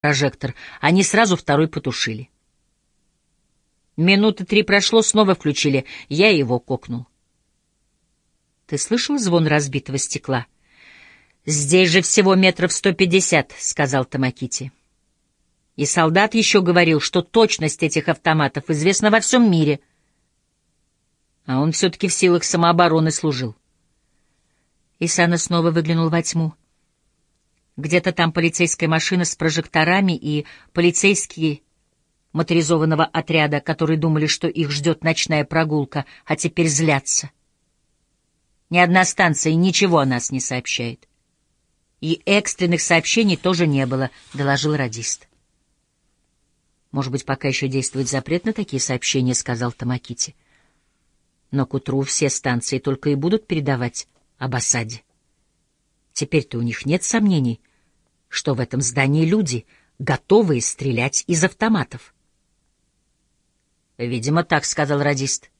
прожектор, они сразу второй потушили. Минуты три прошло, снова включили, я его кокнул. Ты слышал звон разбитого стекла? Здесь же всего метров сто пятьдесят, сказал Тамакити. И солдат еще говорил, что точность этих автоматов известна во всем мире. А он все-таки в силах самообороны служил. Исана снова выглянул во тьму. Где-то там полицейская машина с прожекторами и полицейские моторизованного отряда, которые думали, что их ждет ночная прогулка, а теперь злятся. Ни одна станция ничего о нас не сообщает. И экстренных сообщений тоже не было, — доложил радист. Может быть, пока еще действует запрет на такие сообщения, — сказал Тамакити. Но к утру все станции только и будут передавать об осаде. Теперь-то у них нет сомнений, что в этом здании люди, готовые стрелять из автоматов. «Видимо, так», — сказал радист.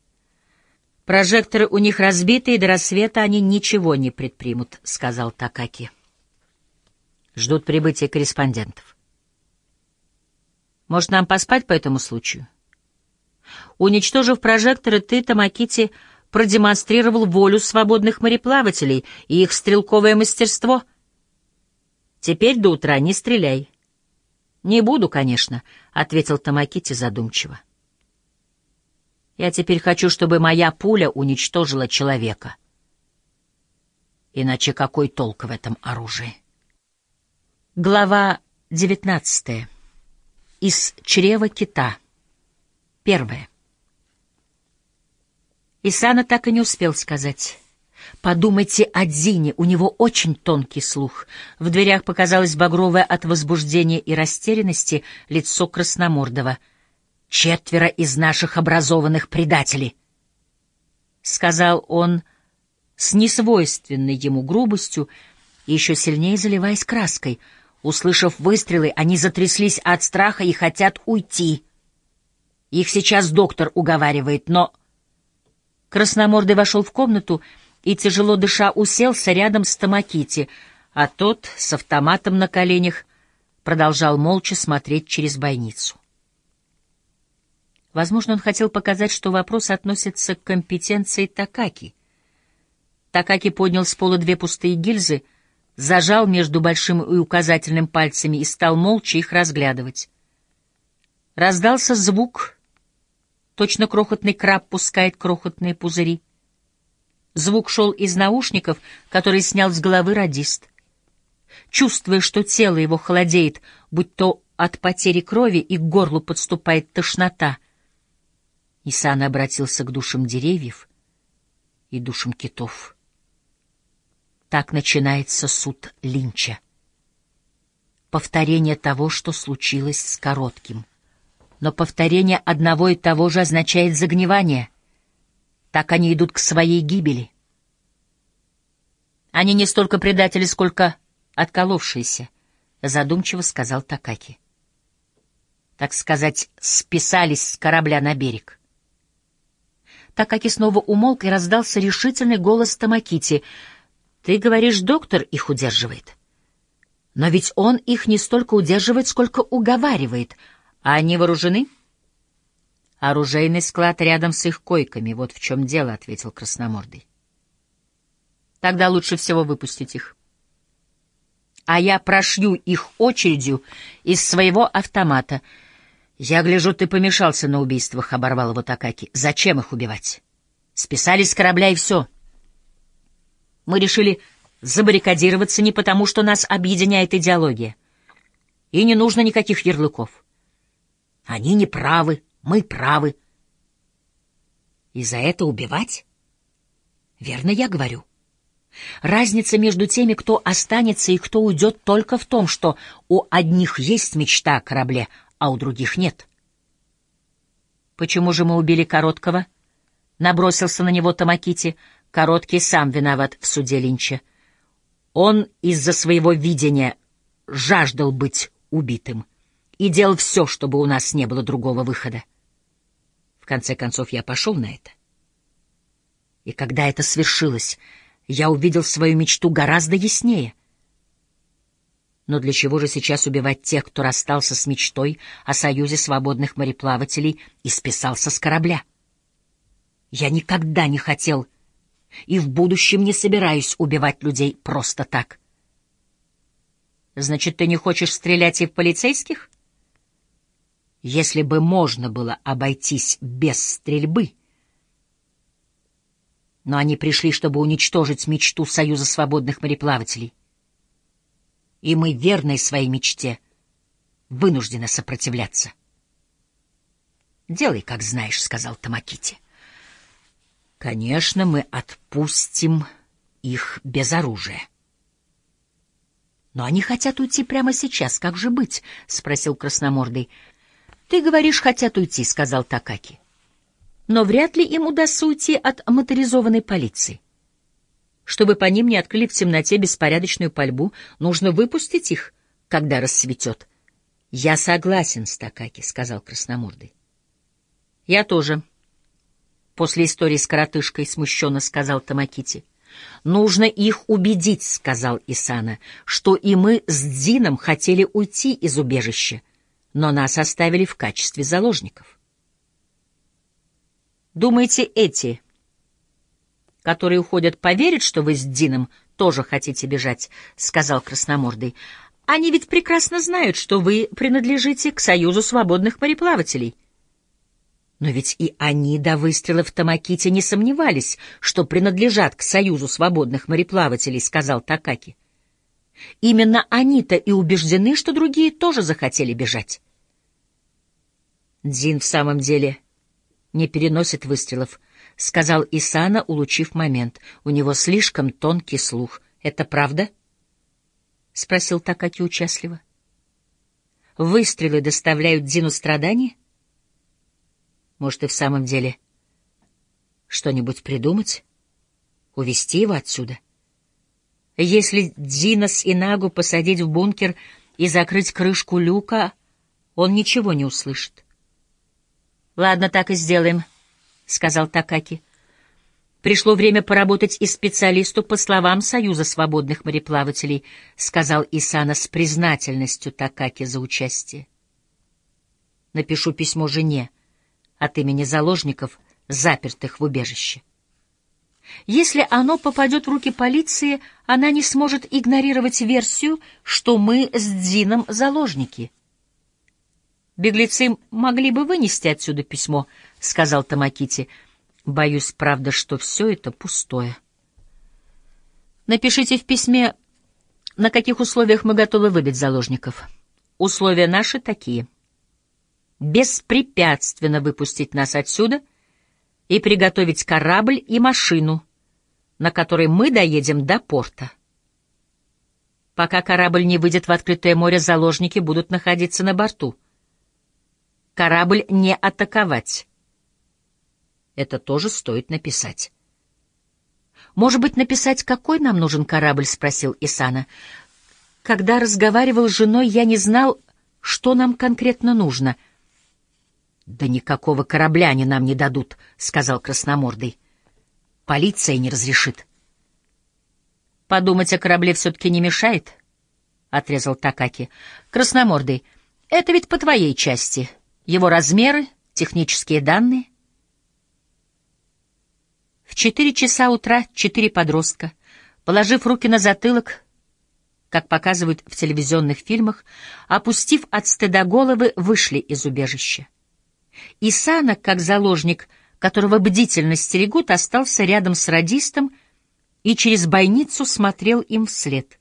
«Прожекторы у них разбиты, и до рассвета они ничего не предпримут», — сказал Такаки. Ждут прибытия корреспондентов. Может, нам поспать по этому случаю? Уничтожив прожекторы, ты, Тамакити, продемонстрировал волю свободных мореплавателей и их стрелковое мастерство. Теперь до утра не стреляй. — Не буду, конечно, — ответил Тамакити задумчиво. Я теперь хочу, чтобы моя пуля уничтожила человека. Иначе какой толк в этом оружии? Глава девятнадцатая. Из чрева кита. Первая. Исана так и не успел сказать. Подумайте о Дзине, у него очень тонкий слух. В дверях показалось багровое от возбуждения и растерянности лицо Красномордова. «Четверо из наших образованных предателей!» — сказал он с несвойственной ему грубостью еще сильнее заливаясь краской. Услышав выстрелы, они затряслись от страха и хотят уйти. Их сейчас доктор уговаривает, но... Красномордый вошел в комнату и, тяжело дыша, уселся рядом с Тамакити, а тот с автоматом на коленях продолжал молча смотреть через бойницу. Возможно, он хотел показать, что вопрос относится к компетенции Такаки. Такаки поднял с пола две пустые гильзы, зажал между большим и указательным пальцами и стал молча их разглядывать. Раздался звук, точно крохотный краб пускает крохотные пузыри. Звук шел из наушников, которые снял с головы радист. Чувствуя, что тело его холодеет, будь то от потери крови и к горлу подступает тошнота, Исан обратился к душам деревьев и душам китов. Так начинается суд Линча. Повторение того, что случилось с Коротким. Но повторение одного и того же означает загнивание — так они идут к своей гибели. Они не столько предатели, сколько отколовшиеся, — задумчиво сказал Такаки. Так сказать, списались с корабля на берег. Такаки снова умолк, и раздался решительный голос Тамакити. «Ты говоришь, доктор их удерживает?» «Но ведь он их не столько удерживает, сколько уговаривает. А они вооружены?» Оружейный склад рядом с их койками. Вот в чем дело, — ответил Красномордый. Тогда лучше всего выпустить их. А я прошью их очередью из своего автомата. Я гляжу, ты помешался на убийствах, — оборвал его Такаки. Зачем их убивать? Списали с корабля и все. Мы решили забаррикадироваться не потому, что нас объединяет идеология. И не нужно никаких ярлыков. Они не правы, мы правы. И за это убивать? Верно я говорю. Разница между теми, кто останется и кто уйдет, только в том, что у одних есть мечта о корабле, а у других нет. Почему же мы убили Короткого? Набросился на него Тамакити. Короткий сам виноват в суде Линча. Он из-за своего видения жаждал быть убитым и делал все, чтобы у нас не было другого выхода. В конце концов, я пошел на это. И когда это свершилось, я увидел свою мечту гораздо яснее. Но для чего же сейчас убивать тех, кто расстался с мечтой о союзе свободных мореплавателей и списался с корабля? Я никогда не хотел и в будущем не собираюсь убивать людей просто так. Значит, ты не хочешь стрелять и в полицейских? Если бы можно было обойтись без стрельбы. Но они пришли, чтобы уничтожить мечту Союза свободных мореплавателей и мы, верной своей мечте, вынуждены сопротивляться. «Делай, как знаешь», — сказал Тамакити. «Конечно, мы отпустим их без оружия». «Но они хотят уйти прямо сейчас. Как же быть?» — спросил Красномордый. «Ты говоришь, хотят уйти», — сказал Такаки. «Но вряд ли им удастся уйти от моторизованной полиции. Чтобы по ним не открыли в темноте беспорядочную пальбу, нужно выпустить их, когда рассветет. — Я согласен с Такаки, — сказал Красномордый. — Я тоже. После истории с коротышкой смущенно сказал Тамакити. — Нужно их убедить, — сказал Исана, — что и мы с Дзином хотели уйти из убежища, но нас оставили в качестве заложников. — Думаете, эти — которые уходят, поверят, что вы с Дином тоже хотите бежать, — сказал Красномордый. — Они ведь прекрасно знают, что вы принадлежите к Союзу свободных мореплавателей. Но ведь и они до выстрела в Тамаките не сомневались, что принадлежат к Союзу свободных мореплавателей, — сказал Такаки. Именно они-то и убеждены, что другие тоже захотели бежать. Дин в самом деле не переносит выстрелов, —— сказал Исана, улучив момент. У него слишком тонкий слух. — Это правда? — спросил Такаки участливо. — Выстрелы доставляют Дину страдания? Может, и в самом деле что-нибудь придумать? Увести его отсюда? Если Динос и Нагу посадить в бункер и закрыть крышку люка, он ничего не услышит. — Ладно, так и сделаем, —— сказал Такаки. «Пришло время поработать и специалисту по словам Союза свободных мореплавателей», — сказал Исана с признательностью Такаки за участие. «Напишу письмо жене от имени заложников, запертых в убежище. Если оно попадет в руки полиции, она не сможет игнорировать версию, что мы с Дзином заложники». Беглецы могли бы вынести отсюда письмо, — сказал Тамакити. Боюсь, правда, что все это пустое. Напишите в письме, на каких условиях мы готовы выдать заложников. Условия наши такие. Беспрепятственно выпустить нас отсюда и приготовить корабль и машину, на которой мы доедем до порта. Пока корабль не выйдет в открытое море, заложники будут находиться на борту — Корабль не атаковать. Это тоже стоит написать. «Может быть, написать, какой нам нужен корабль?» — спросил Исана. «Когда разговаривал с женой, я не знал, что нам конкретно нужно». «Да никакого корабля они нам не дадут», — сказал Красномордый. «Полиция не разрешит». «Подумать о корабле все-таки не мешает?» — отрезал Такаки. «Красномордый, это ведь по твоей части его размеры, технические данные. В четыре часа утра четыре подростка, положив руки на затылок, как показывают в телевизионных фильмах, опустив от стыда головы, вышли из убежища. Исана, как заложник, которого бдительно стерегут, остался рядом с радистом и через бойницу смотрел им вслед.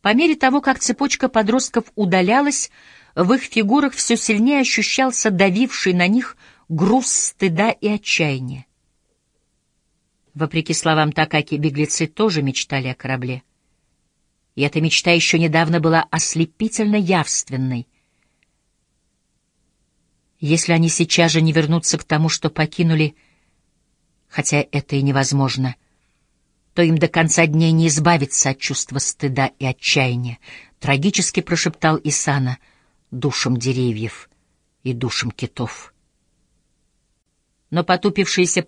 По мере того, как цепочка подростков удалялась, в их фигурах все сильнее ощущался давивший на них груз стыда и отчаяния. Вопреки словам Такаки, беглецы тоже мечтали о корабле. И эта мечта еще недавно была ослепительно явственной. Если они сейчас же не вернутся к тому, что покинули, хотя это и невозможно, то им до конца дней не избавиться от чувства стыда и отчаяния, трагически прошептал Исана — душам деревьев и душам китов. Но потупившиеся